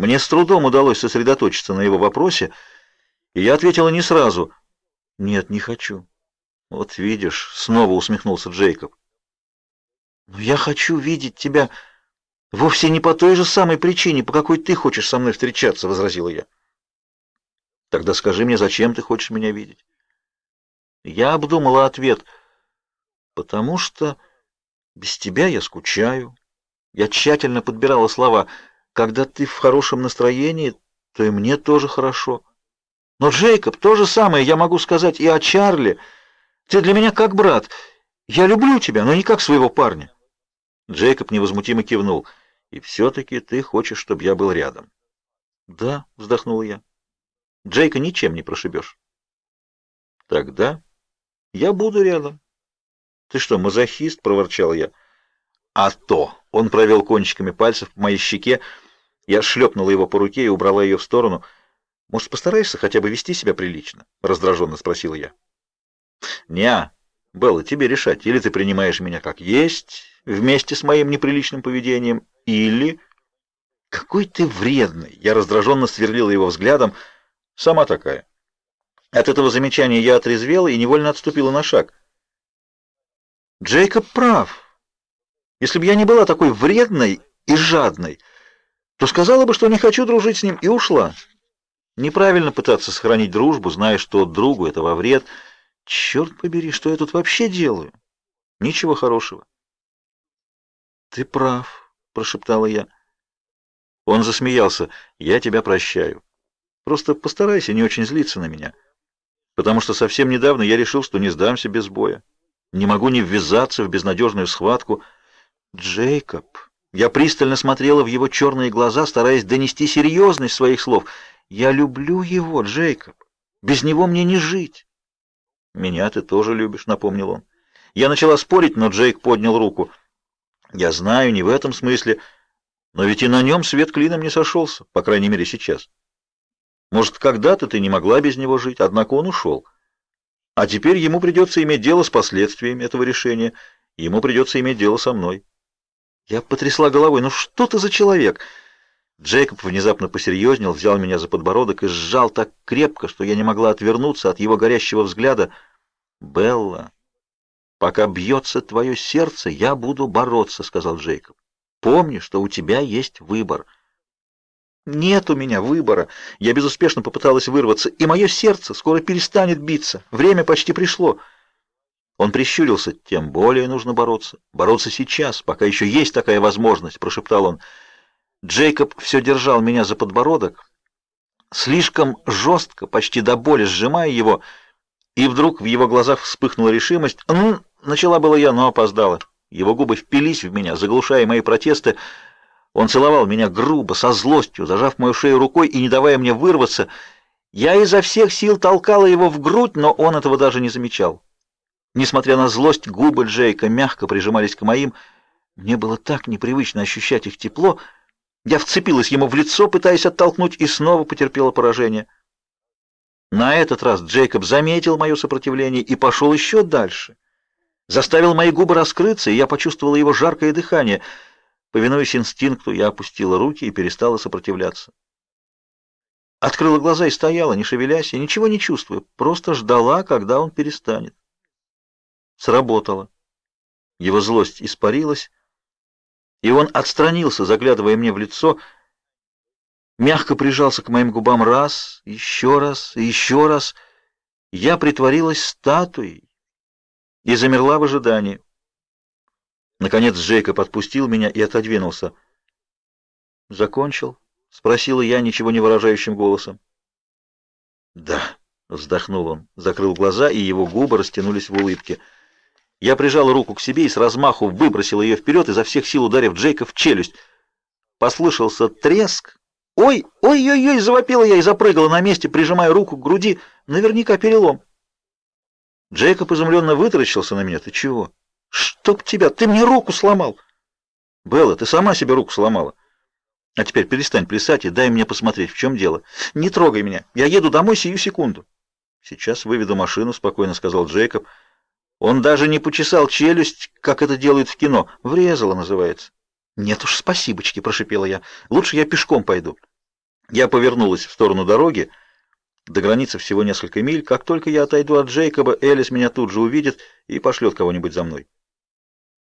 Мне с трудом удалось сосредоточиться на его вопросе, и я ответила не сразу. «Нет, не хочу». «Вот видишь», — снова усмехнулся Джейкоб. «Но я хочу видеть тебя вовсе не по той же самой причине, по какой ты хочешь со мной встречаться», — возразила я. «Тогда скажи мне, зачем ты хочешь меня видеть?» Я обдумала ответ. «Потому что без тебя я скучаю». Я тщательно подбирала слова. «Когда ты в хорошем настроении, то и мне тоже хорошо». Но, Джейкоб, то же самое я могу сказать и о Чарли. Ты для меня как брат. Я люблю тебя, но не как своего парня. Джейкоб невозмутимо кивнул. И все-таки ты хочешь, чтобы я был рядом. Да, вздохнул я. Джейка ничем не прошибешь. Тогда я буду рядом. Ты что, мазохист? проворчал я. А то! Он провел кончиками пальцев по моей щеке. Я шлепнула его по руке и убрала ее в сторону. Может, постараешься хотя бы вести себя прилично? Раздраженно спросила я. Неа, Белла, тебе решать. Или ты принимаешь меня как есть, вместе с моим неприличным поведением, или... Какой ты вредный! Я раздраженно сверлила его взглядом. Сама такая. От этого замечания я отрезвела и невольно отступила на шаг. Джейкоб прав. Если бы я не была такой вредной и жадной, то сказала бы, что не хочу дружить с ним, и ушла. Неправильно пытаться сохранить дружбу, зная, что другу это во вред. Черт побери, что я тут вообще делаю? Ничего хорошего. Ты прав, прошептала я. Он засмеялся. Я тебя прощаю. Просто постарайся не очень злиться на меня, потому что совсем недавно я решил, что не сдамся без боя. Не могу не ввязаться в безнадежную схватку. Джейкоб, я пристально смотрела в его черные глаза, стараясь донести серьезность своих слов. Я люблю его, Джейкоб. Без него мне не жить. Меня ты тоже любишь, напомнил он. Я начала спорить, но Джейк поднял руку. Я знаю, не в этом смысле, но ведь и на нем свет клином не сошелся, по крайней мере, сейчас. Может, когда-то ты не могла без него жить, однако он ушел. А теперь ему придется иметь дело с последствиями этого решения. Ему придется иметь дело со мной. Я потрясла головой. Ну что ты за человек? Джейкоб внезапно посерьезнел, взял меня за подбородок и сжал так крепко, что я не могла отвернуться от его горящего взгляда. «Белла, пока бьется твое сердце, я буду бороться», — сказал Джейкоб. «Помни, что у тебя есть выбор». «Нет у меня выбора. Я безуспешно попыталась вырваться, и мое сердце скоро перестанет биться. Время почти пришло». Он прищурился. «Тем более нужно бороться. Бороться сейчас, пока еще есть такая возможность», — прошептал он. Джейкоб все держал меня за подбородок, слишком жестко, почти до боли сжимая его, и вдруг в его глазах вспыхнула решимость. «Ну, начала было я, но опоздала. Его губы впились в меня, заглушая мои протесты. Он целовал меня грубо, со злостью, зажав мою шею рукой и не давая мне вырваться. Я изо всех сил толкала его в грудь, но он этого даже не замечал. Несмотря на злость, губы Джейка мягко прижимались к моим. Мне было так непривычно ощущать их тепло, я вцепилась ему в лицо, пытаясь оттолкнуть, и снова потерпела поражение. На этот раз Джейкоб заметил мое сопротивление и пошел еще дальше. Заставил мои губы раскрыться, и я почувствовала его жаркое дыхание. Повинуясь инстинкту, я опустила руки и перестала сопротивляться. Открыла глаза и стояла, не шевелясь, и ничего не чувствуя, просто ждала, когда он перестанет. Сработало. Его злость испарилась, и он отстранился, заглядывая мне в лицо, мягко прижался к моим губам раз, еще раз и еще раз. Я притворилась статуей и замерла в ожидании. Наконец Джейкоб отпустил меня и отодвинулся. «Закончил?» — спросила я ничего не выражающим голосом. «Да», — вздохнул он, закрыл глаза, и его губы растянулись в улыбке — я прижал руку к себе и с размаху выбросил ее вперед, изо всех сил ударив Джейка в челюсть. Послышался треск. «Ой, ой-ой-ой!» — завопила я и запрыгала на месте, прижимая руку к груди. Наверняка перелом. Джейкоб изумленно вытаращился на меня. «Ты чего?» «Чтоб тебя! Ты мне руку сломал!» «Белла, ты сама себе руку сломала. А теперь перестань плясать и дай мне посмотреть, в чем дело. Не трогай меня. Я еду домой сию секунду». «Сейчас выведу машину», — спокойно сказал Джейкоб. Он даже не почесал челюсть, как это делают в кино. Врезало называется. Нет уж, спасибочки, прошипела я. Лучше я пешком пойду. Я повернулась в сторону дороги. До границы всего несколько миль. Как только я отойду от Джейкоба, Элис меня тут же увидит и пошлет кого-нибудь за мной.